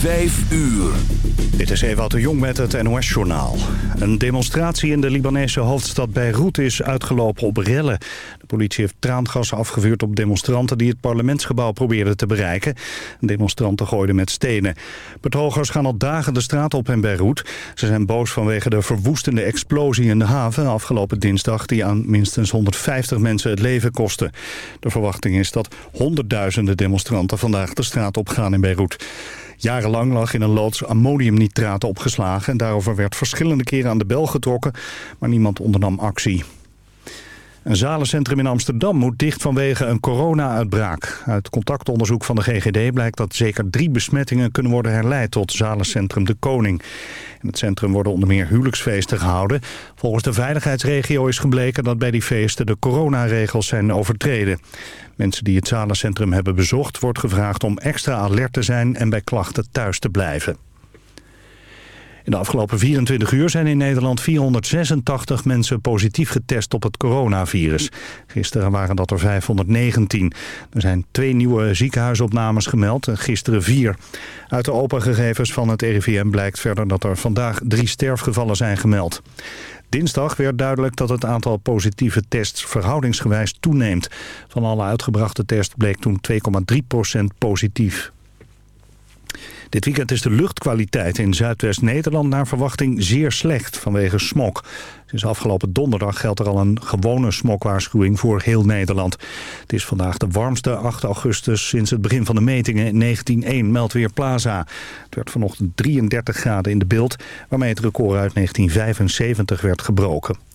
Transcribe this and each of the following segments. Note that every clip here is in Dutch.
Vijf uur. Dit is Ewout de Jong met het NOS-journaal. Een demonstratie in de Libanese hoofdstad Beirut is uitgelopen op rellen. De politie heeft traangas afgevuurd op demonstranten... die het parlementsgebouw probeerden te bereiken. Demonstranten gooiden met stenen. Betogers gaan al dagen de straat op in Beirut. Ze zijn boos vanwege de verwoestende explosie in de haven... afgelopen dinsdag die aan minstens 150 mensen het leven kostte. De verwachting is dat honderdduizenden demonstranten vandaag de straat op gaan in Beirut. Jarenlang lag in een loods ammoniumnitraat opgeslagen... en daarover werd verschillende keren aan de bel getrokken... maar niemand ondernam actie. Een zalencentrum in Amsterdam moet dicht vanwege een corona-uitbraak. Uit contactonderzoek van de GGD blijkt dat zeker drie besmettingen kunnen worden herleid tot zalencentrum De Koning. In het centrum worden onder meer huwelijksfeesten gehouden. Volgens de veiligheidsregio is gebleken dat bij die feesten de coronaregels zijn overtreden. Mensen die het zalencentrum hebben bezocht wordt gevraagd om extra alert te zijn en bij klachten thuis te blijven. In de afgelopen 24 uur zijn in Nederland 486 mensen positief getest op het coronavirus. Gisteren waren dat er 519. Er zijn twee nieuwe ziekenhuisopnames gemeld en gisteren vier. Uit de open gegevens van het RIVM blijkt verder dat er vandaag drie sterfgevallen zijn gemeld. Dinsdag werd duidelijk dat het aantal positieve tests verhoudingsgewijs toeneemt. Van alle uitgebrachte tests bleek toen 2,3% positief. Dit weekend is de luchtkwaliteit in Zuidwest-Nederland naar verwachting zeer slecht vanwege smog. Sinds afgelopen donderdag geldt er al een gewone smogwaarschuwing voor heel Nederland. Het is vandaag de warmste 8 augustus sinds het begin van de metingen in 1901, meldt weer Plaza. Het werd vanochtend 33 graden in de beeld, waarmee het record uit 1975 werd gebroken.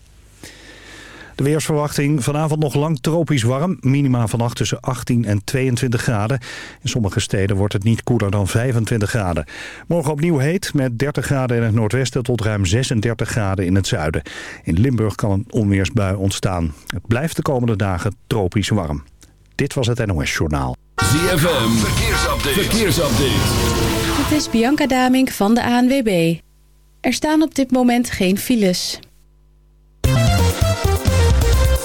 De weersverwachting vanavond nog lang tropisch warm. Minima vannacht tussen 18 en 22 graden. In sommige steden wordt het niet koeler dan 25 graden. Morgen opnieuw heet met 30 graden in het noordwesten tot ruim 36 graden in het zuiden. In Limburg kan een onweersbui ontstaan. Het blijft de komende dagen tropisch warm. Dit was het NOS Journaal. ZFM, verkeersupdate. verkeersupdate. Dit is Bianca Damink van de ANWB. Er staan op dit moment geen files.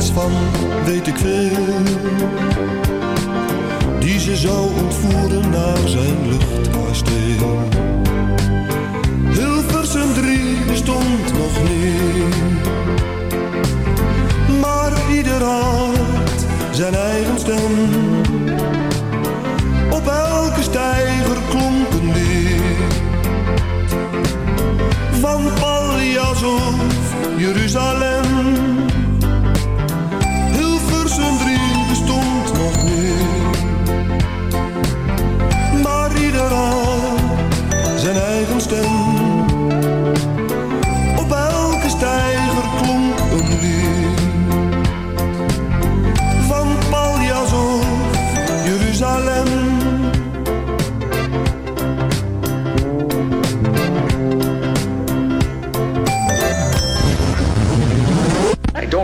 van, weet ik veel. Die ze zou ontvoeren naar zijn luchtkasteel. Hilversum drie bestond nog niet. Maar ieder had zijn eigen stem. Op elke stijger klonk een lied. Van Pallias of Jeruzalem.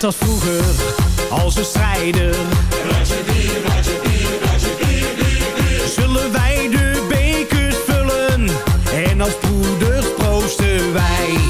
net als vroeger, als ze strijden. Bier, bier, bier. Zullen wij de bekers vullen en als broeders proosten wij.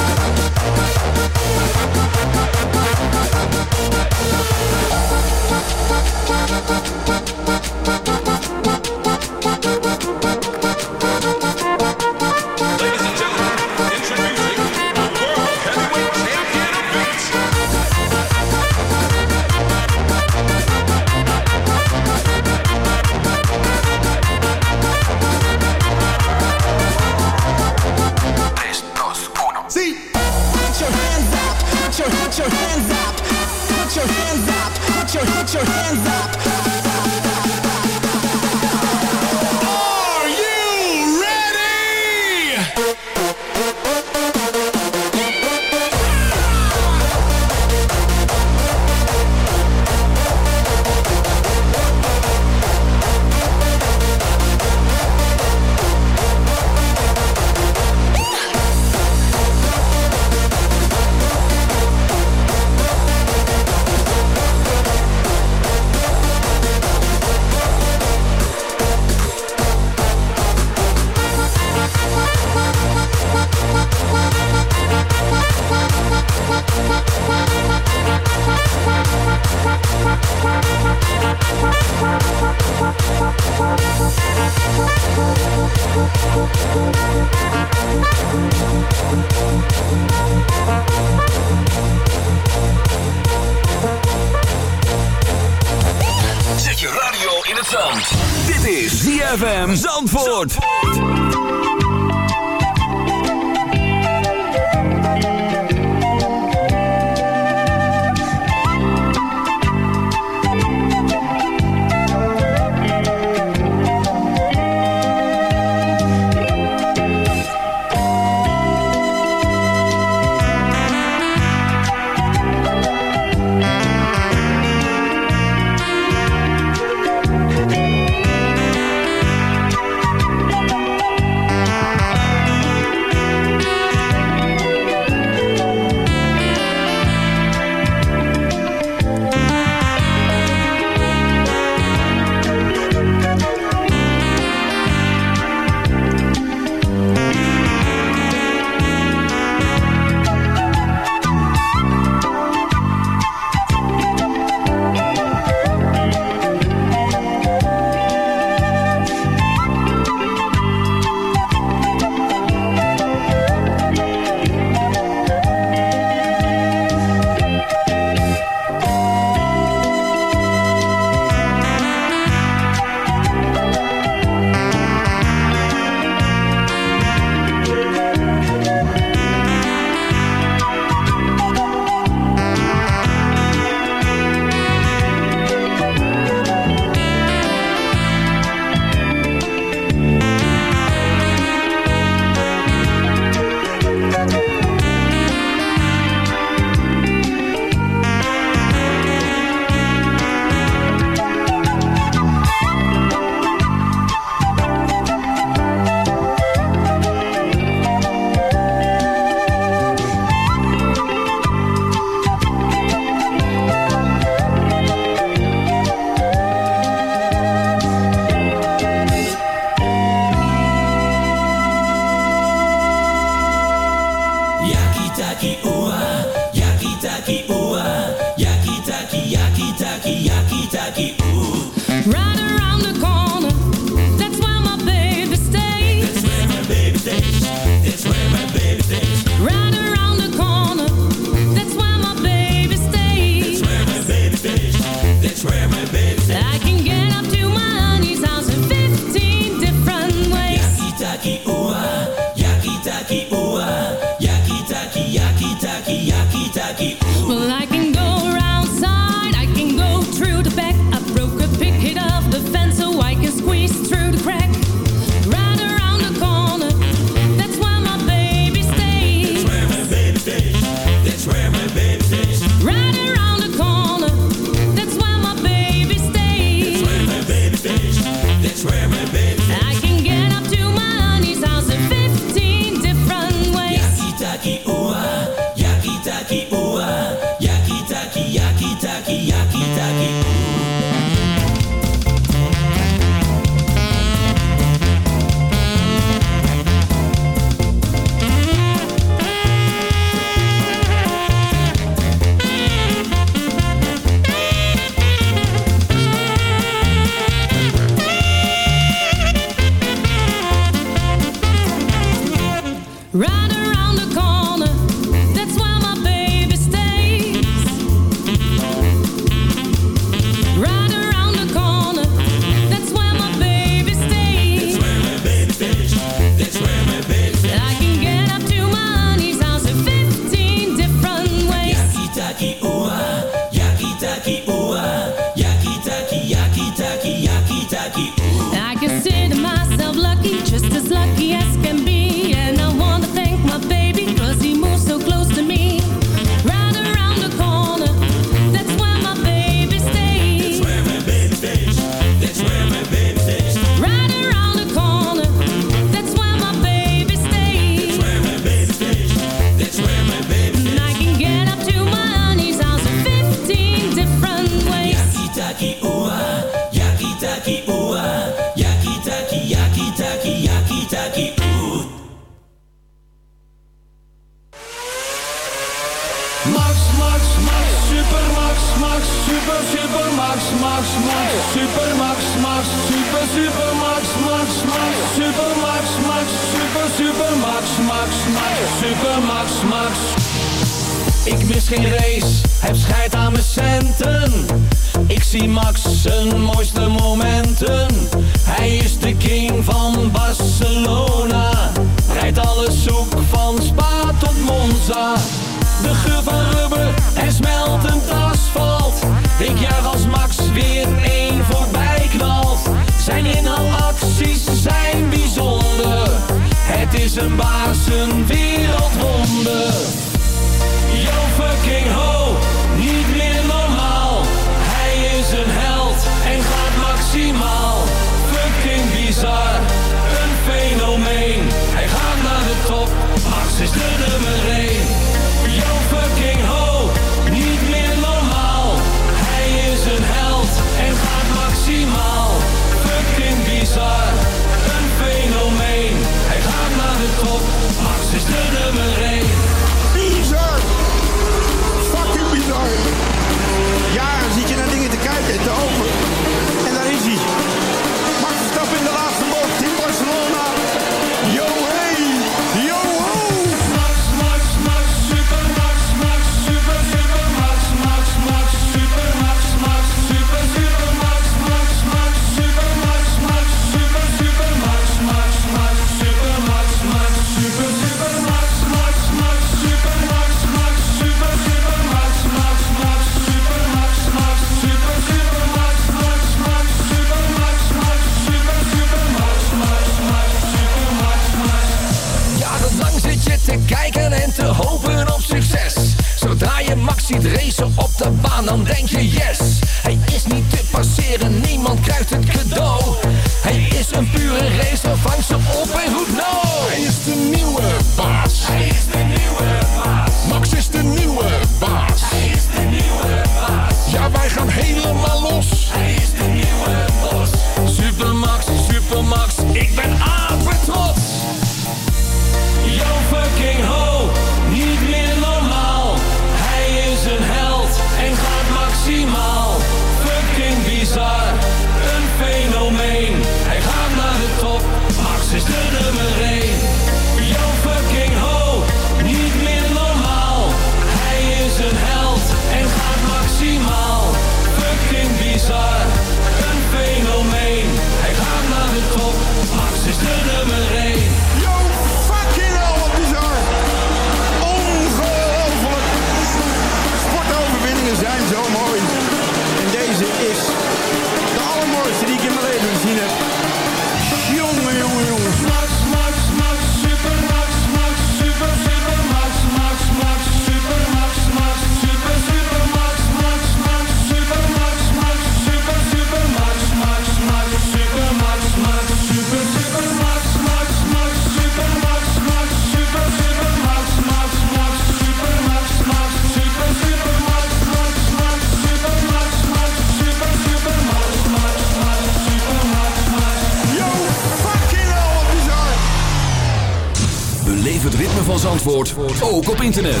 Zandvoort ook op internet.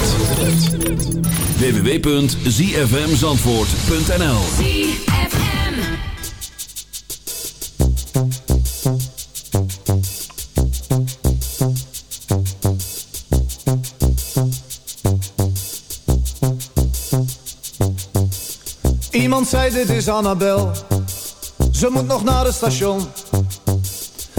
www.zfmzandvoort.nl Iemand zei dit is Annabel. Ze moet nog naar het station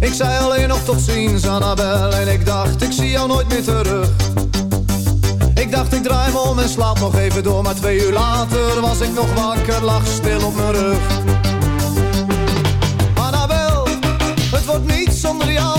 Ik zei alleen nog tot ziens, Annabel En ik dacht, ik zie jou nooit meer terug. Ik dacht, ik draai me om en slaap nog even door Maar twee uur later was ik nog wakker, lag stil op mijn rug. Annabel, het wordt niet zonder jou,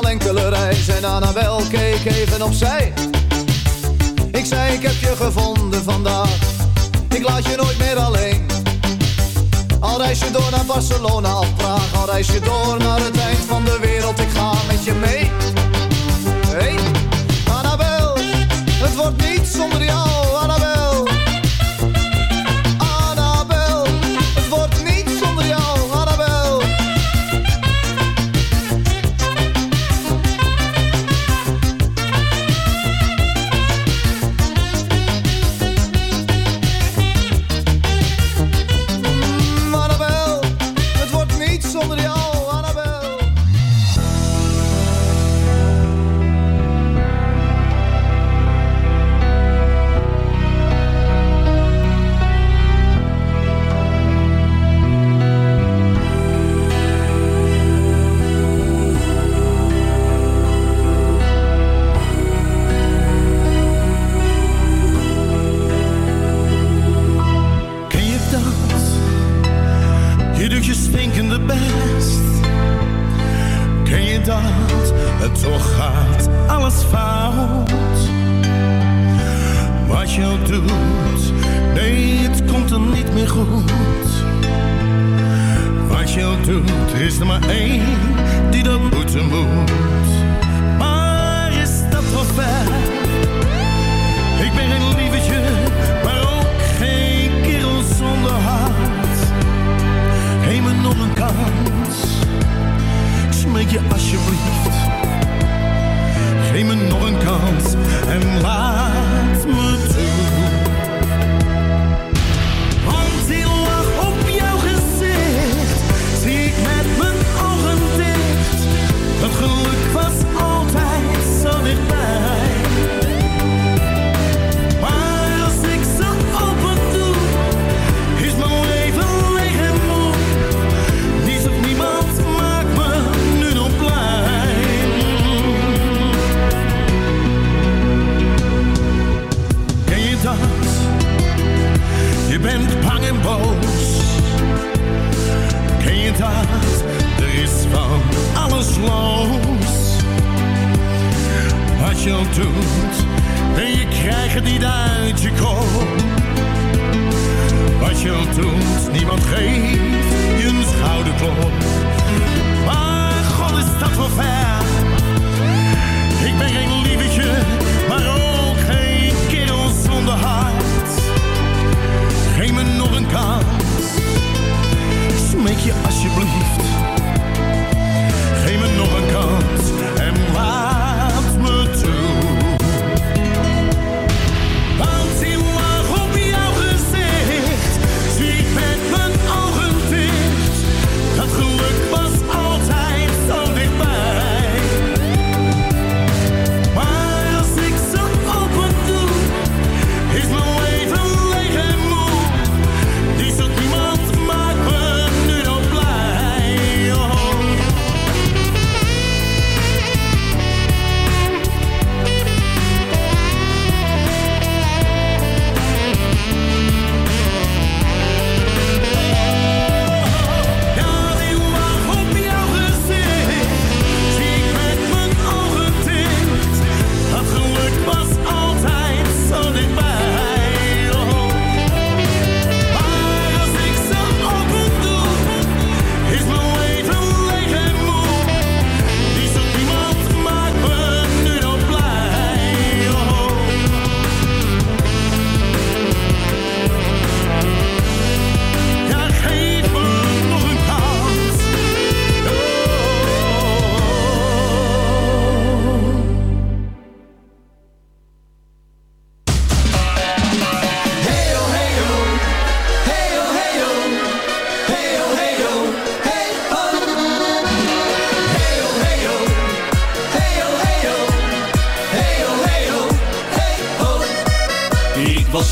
Tweemaal enkele reis. En Annabel keek even opzij. Ik zei, ik heb je gevonden vandaag. Ik laat je nooit meer alleen. Al reis je door naar Barcelona of Praag Al reis je door naar het eind van de wereld Ik ga met je mee het niet uit je kop. Wat je al doet, niemand geeft je een schouderklop. Maar god is dat wel ver. Ik ben geen lievertje, maar ook geen kerel zonder hart. Geef me nog een kans, smeek je alsjeblieft. Geef me nog een kans en laat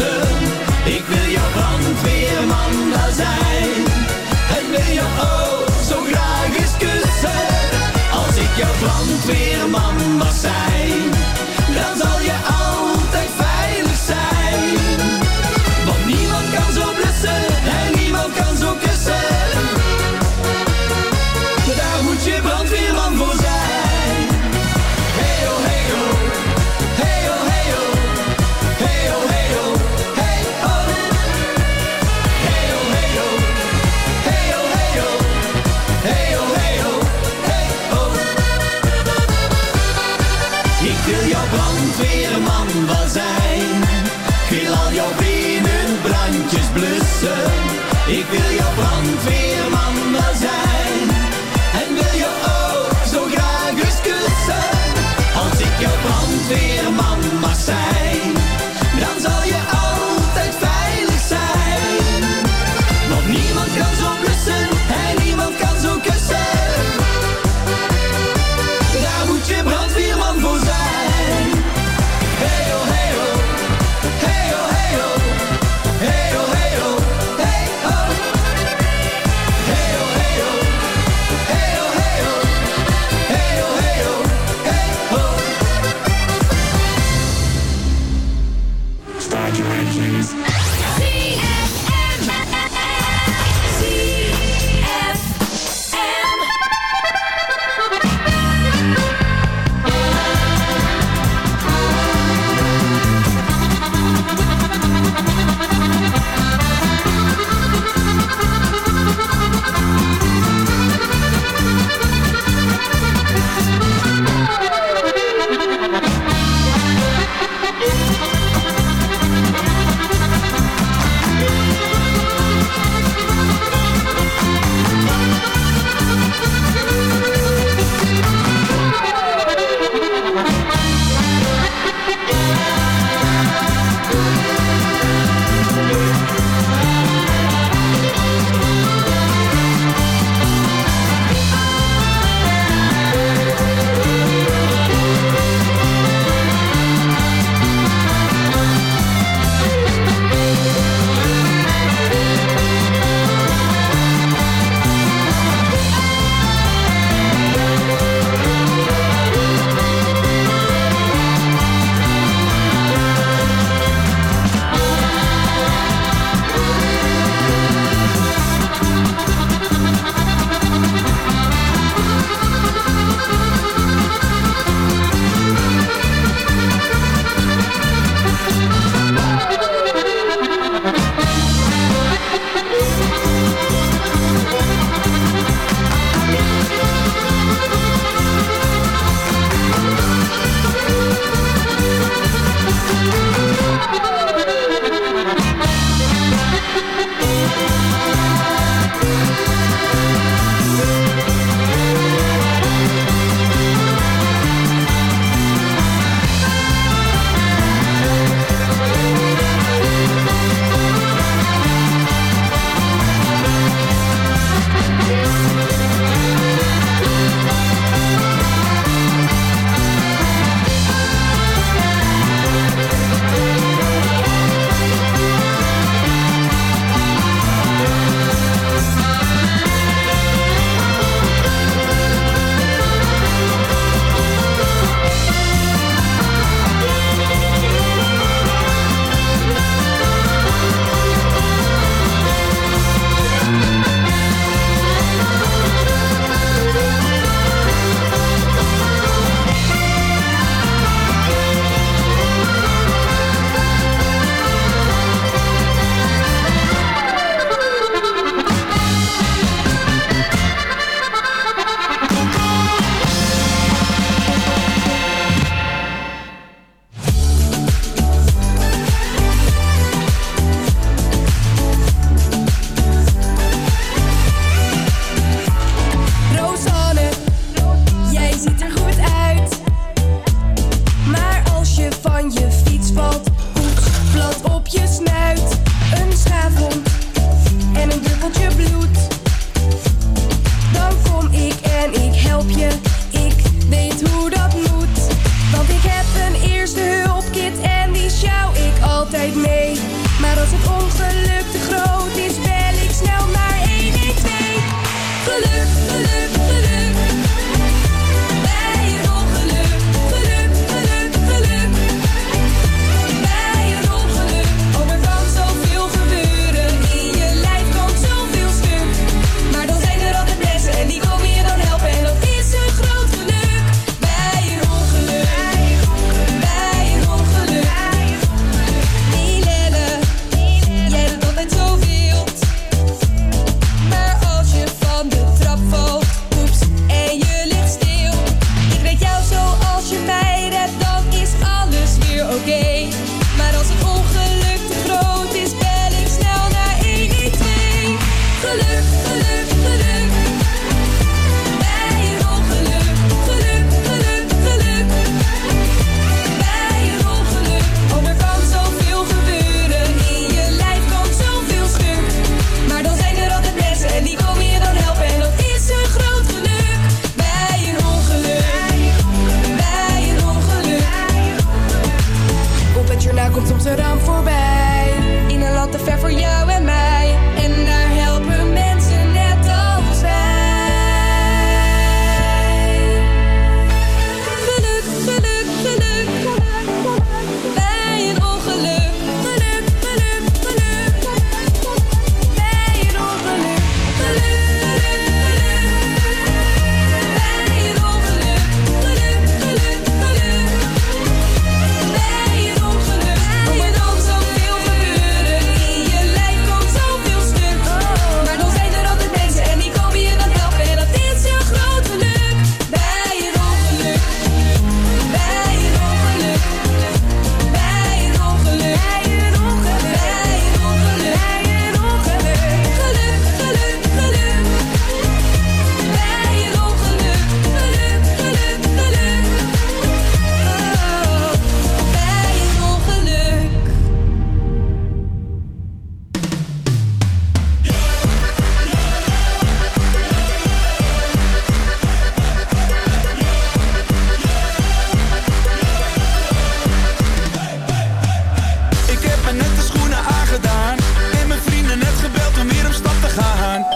blussen.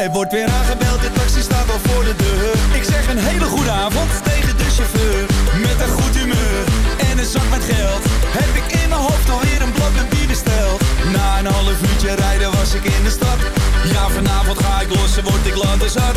Er wordt weer aangebeld, de taxi staat al voor de deur. Ik zeg een hele goede avond tegen de chauffeur. Met een goed humeur en een zak met geld. Heb ik in mijn hoofd alweer een blok met bier besteld. Na een half uurtje rijden was ik in de stad. Ja, vanavond ga ik lossen, word ik later zat.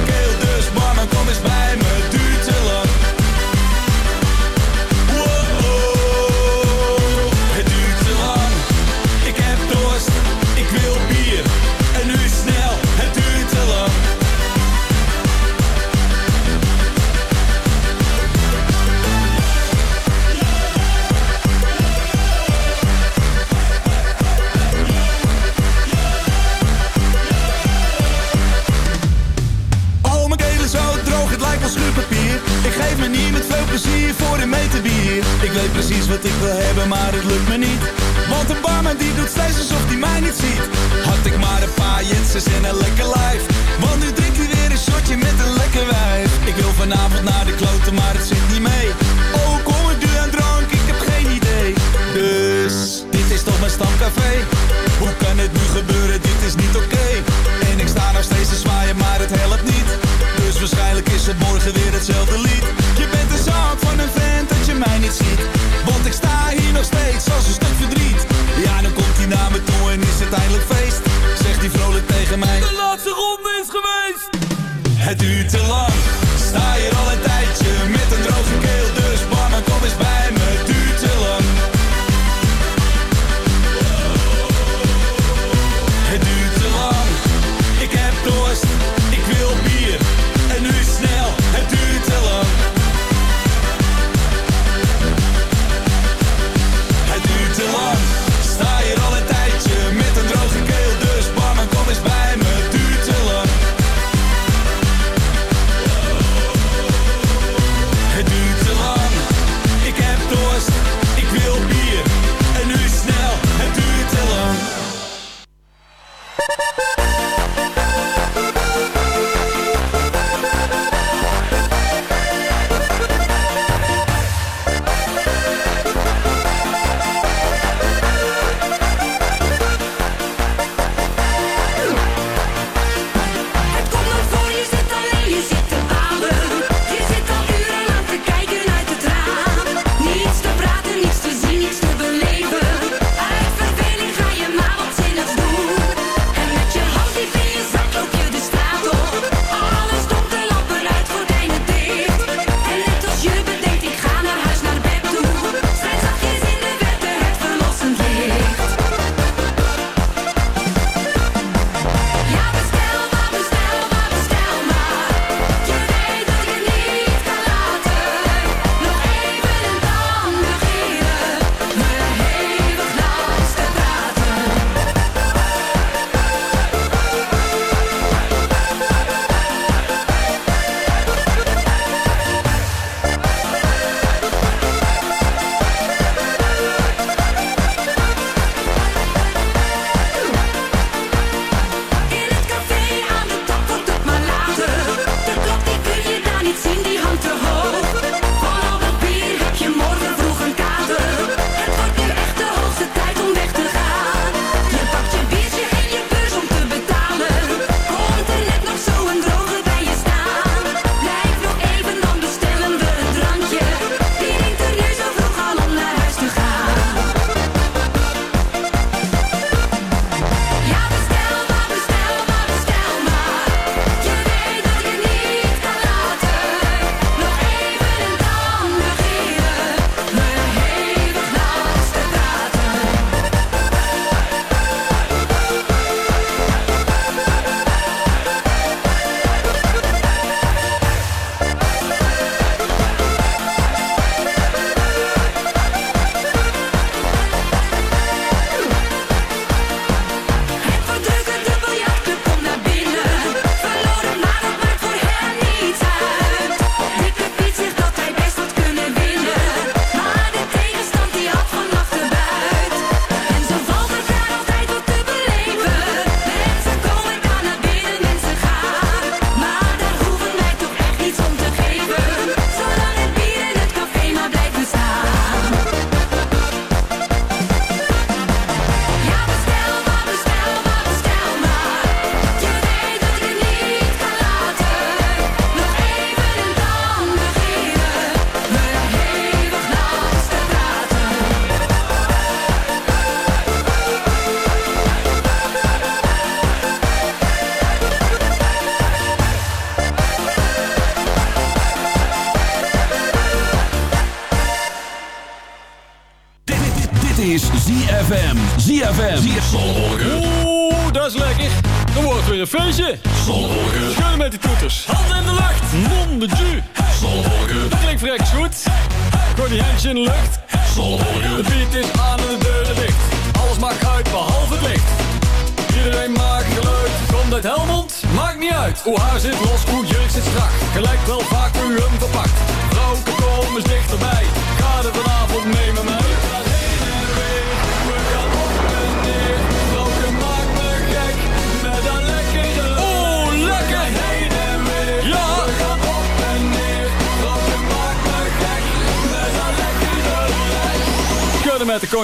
geef niet met veel plezier voor een meter bier. Ik weet precies wat ik wil hebben, maar het lukt me niet. Want de barman die doet steeds alsof hij mij niet ziet. Had ik maar een paar jetsers en een lekker lijf. Want nu drinkt hij weer een shotje met een lekker wijf. Ik wil vanavond naar de kloten, maar het zit niet mee. Oh, kom ik nu aan drank, ik heb geen idee. Dus, dit is toch mijn stamcafé? Hoe kan het nu gebeuren, dit is niet oké. En ik sta nog steeds te zwaaien, maar het helpt niet. Dus waarschijnlijk is het morgen weer hetzelfde lied. Je bent een zaak van een vent dat je mij niet ziet. Want ik sta hier nog steeds als een stuk verdriet. Ja, dan komt hij naar me toe en is het eindelijk feest. Zegt hij vrolijk tegen mij. De laatste ronde is geweest. Het duurt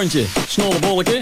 randje. Snolle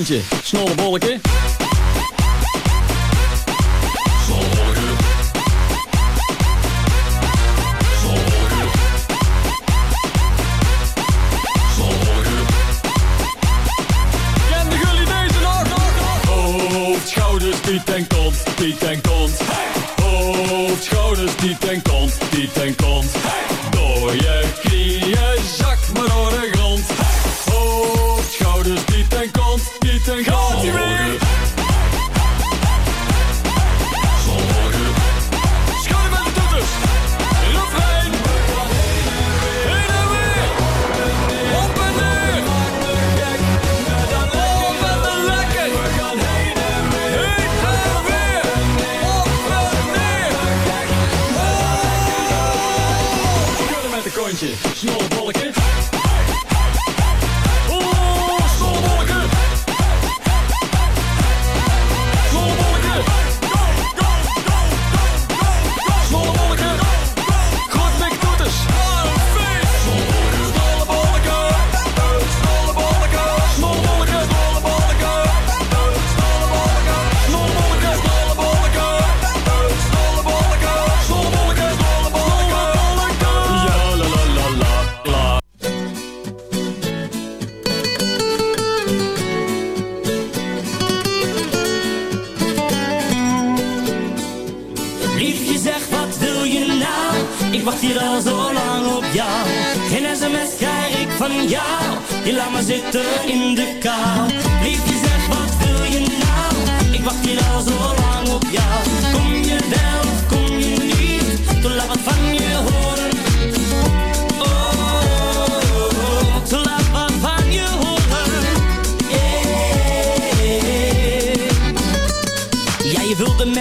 rondje. Snolle bolleke.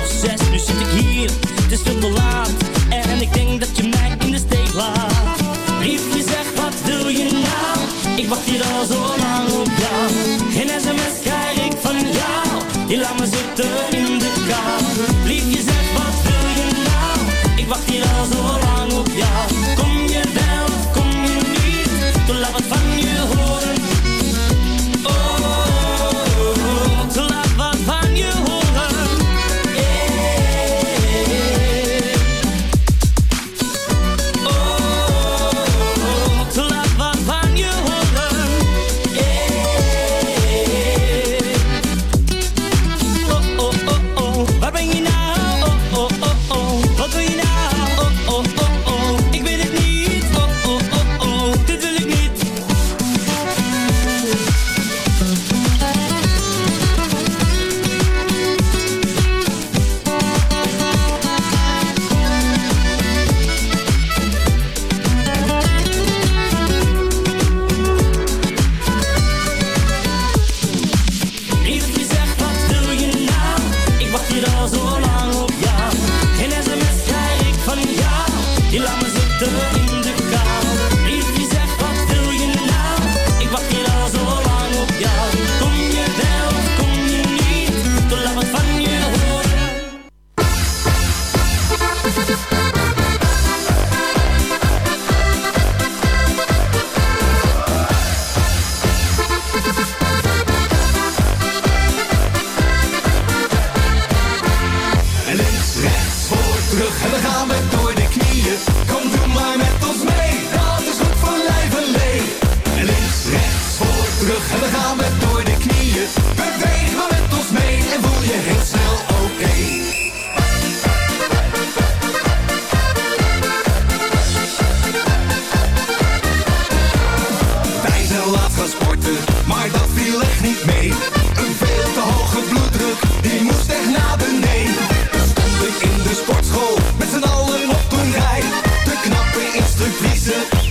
Obsessed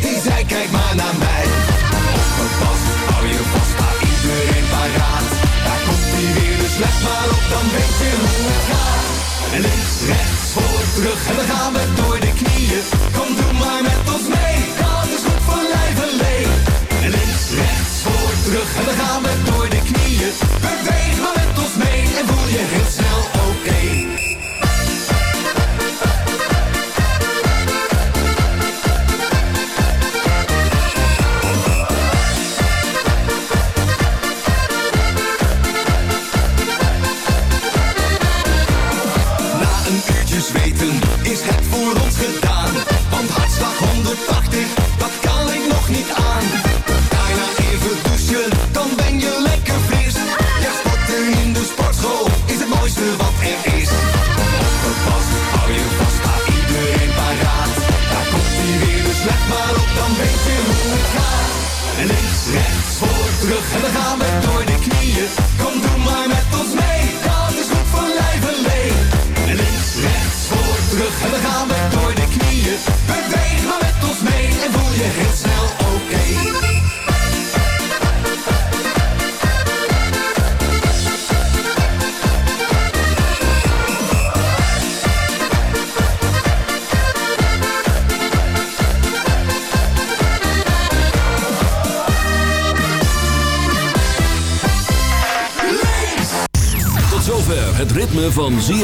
die zei kijk maar naar mij. Pas, hou je vast, maar iedereen paraat. Daar komt hij weer, dus let maar op, dan weet je hoe het gaat. Links, rechts, voor, terug en